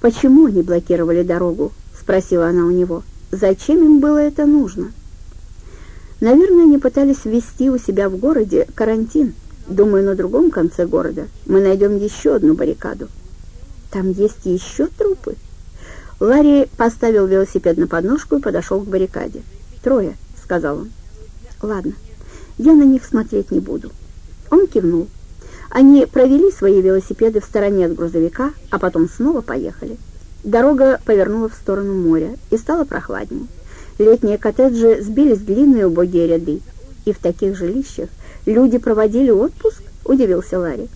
«Почему они блокировали дорогу?» — спросила она у него. «Зачем им было это нужно?» «Наверное, они пытались ввести у себя в городе карантин. Думаю, на другом конце города мы найдем еще одну баррикаду». «Там есть еще трупы?» Ларри поставил велосипед на подножку и подошел к баррикаде. «Трое», — сказал он. «Ладно, я на них смотреть не буду». Он кивнул. Они провели свои велосипеды в стороне от грузовика, а потом снова поехали. Дорога повернула в сторону моря и стало прохладнее. Летние коттеджи сбились длинные убогие ряды. И в таких жилищах люди проводили отпуск, удивился Ларри.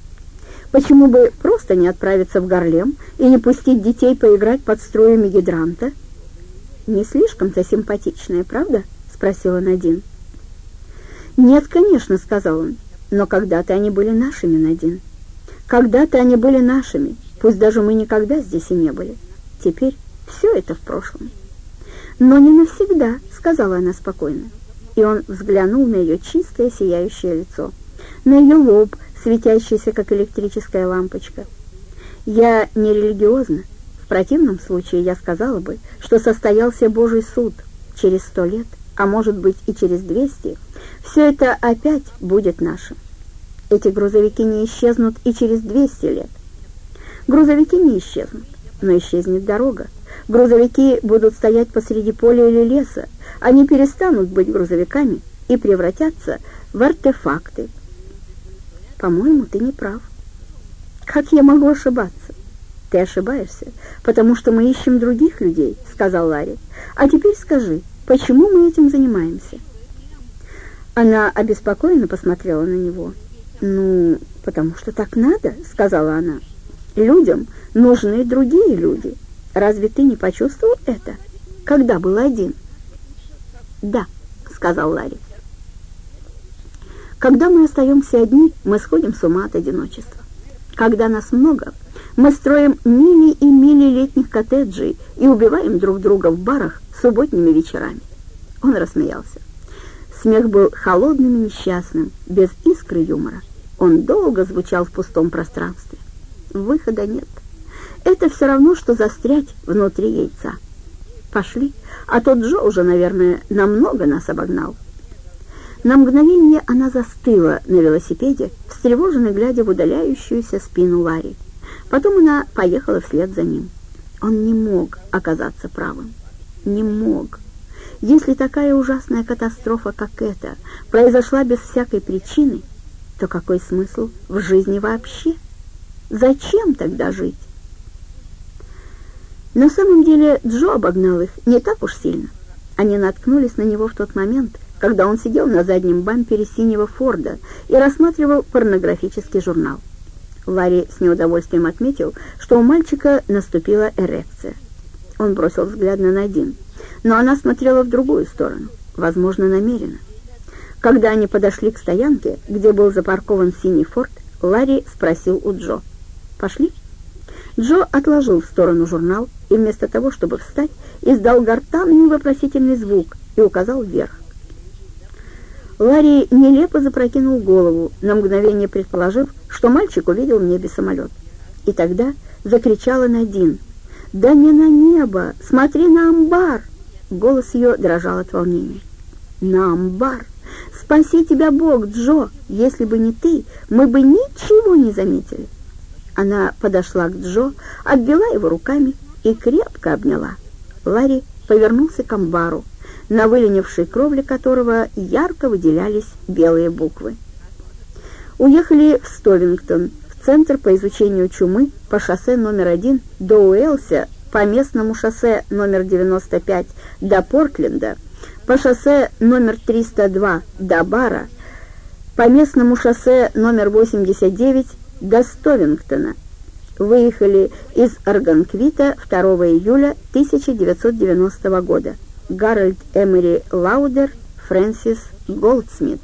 Почему бы просто не отправиться в Гарлем и не пустить детей поиграть под струями гидранта? Не слишком-то симпатичная, правда? Спросила Надин. Нет, конечно, сказал он. Но когда-то они были нашими, Надин. Когда-то они были нашими, пусть даже мы никогда здесь и не были. Теперь все это в прошлом. Но не навсегда, сказала она спокойно. И он взглянул на ее чистое сияющее лицо, на ее лоб, светящийся, как электрическая лампочка. Я не религиозна. В противном случае я сказала бы, что состоялся Божий суд через сто лет, а может быть и через двести, все это опять будет нашим. Эти грузовики не исчезнут и через 200 лет. Грузовики не исчезнут, но исчезнет дорога. Грузовики будут стоять посреди поля или леса. Они перестанут быть грузовиками и превратятся в артефакты. По-моему, ты не прав. Как я могу ошибаться? Ты ошибаешься, потому что мы ищем других людей, сказал Ларри. А теперь скажи, почему мы этим занимаемся? Она обеспокоенно посмотрела на него. «Ну, потому что так надо», — сказала она. «Людям нужны другие люди. Разве ты не почувствовал это, когда был один?» «Да», — сказал Ларри. «Когда мы остаемся одни, мы сходим с ума от одиночества. Когда нас много, мы строим мили и мили летних коттеджей и убиваем друг друга в барах субботними вечерами». Он рассмеялся. Смех был холодным и несчастным, без искры юмора. Он долго звучал в пустом пространстве. Выхода нет. Это все равно, что застрять внутри яйца. Пошли, а тот Джо уже, наверное, намного нас обогнал. На мгновение она застыла на велосипеде, встревоженно глядя в удаляющуюся спину Ларри. Потом она поехала вслед за ним. Он не мог оказаться правым. Не мог. Если такая ужасная катастрофа, как эта, произошла без всякой причины, то какой смысл в жизни вообще? Зачем тогда жить? На самом деле Джо обогнал их не так уж сильно. Они наткнулись на него в тот момент, когда он сидел на заднем бампере синего Форда и рассматривал порнографический журнал. Ларри с неудовольствием отметил, что у мальчика наступила эрекция. Он бросил взгляд на Надин но она смотрела в другую сторону, возможно, намеренно. Когда они подошли к стоянке, где был запаркован синий форт, Ларри спросил у Джо. «Пошли?» Джо отложил в сторону журнал и вместо того, чтобы встать, издал гортанный вопросительный звук и указал вверх. Ларри нелепо запрокинул голову, на мгновение предположив, что мальчик увидел в небе самолет. И тогда закричала Надин. «Да не на небо! Смотри на амбар!» Голос ее дрожал от волнения. «На амбар! Спаси тебя Бог, Джо! Если бы не ты, мы бы ничего не заметили!» Она подошла к Джо, отбила его руками и крепко обняла. Ларри повернулся к амбару, на выленившей кровле которого ярко выделялись белые буквы. Уехали в Стовингтон, в Центр по изучению чумы по шоссе номер один до Уэлса по местному шоссе номер 95 до Портленда, по шоссе номер 302 до Бара, по местному шоссе номер 89 до Стовингтона. Выехали из Оганквита 2 июля 1990 года. Гарольд Эмери Лаудер, Фрэнсис Голдсмит.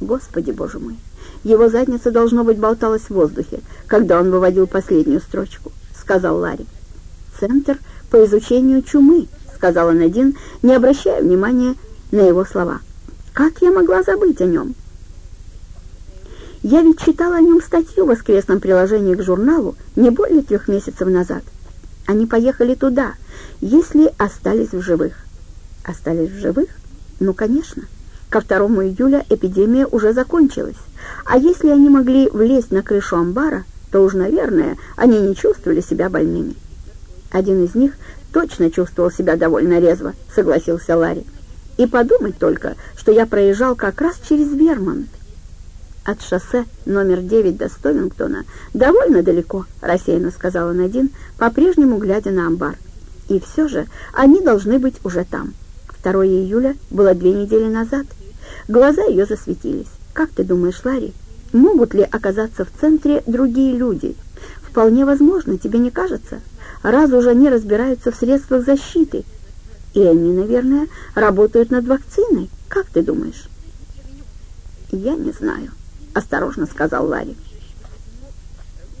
Господи, боже мой! Его задница, должно быть, болталась в воздухе, когда он выводил последнюю строчку, сказал Ларри. Центр по изучению чумы», — сказала Надин, не обращая внимания на его слова. «Как я могла забыть о нем?» «Я ведь читала о нем статью в воскресном приложении к журналу не более трех месяцев назад. Они поехали туда, если остались в живых. Остались в живых? Ну, конечно. Ко 2 июля эпидемия уже закончилась. А если они могли влезть на крышу амбара, то уж, наверное, они не чувствовали себя больными. Один из них точно чувствовал себя довольно резво, согласился Ларри. И подумать только, что я проезжал как раз через Вермонт. От шоссе номер 9 до Стовингтона довольно далеко, рассеянно сказала Надин, по-прежнему глядя на амбар. И все же они должны быть уже там. 2 июля было две недели назад. Глаза ее засветились. Как ты думаешь, Ларри, могут ли оказаться в центре другие люди? Вполне возможно, тебе не кажется? Раз уже они разбираются в средствах защиты. И они, наверное, работают над вакциной. Как ты думаешь? Я не знаю. — осторожно сказал Ларри.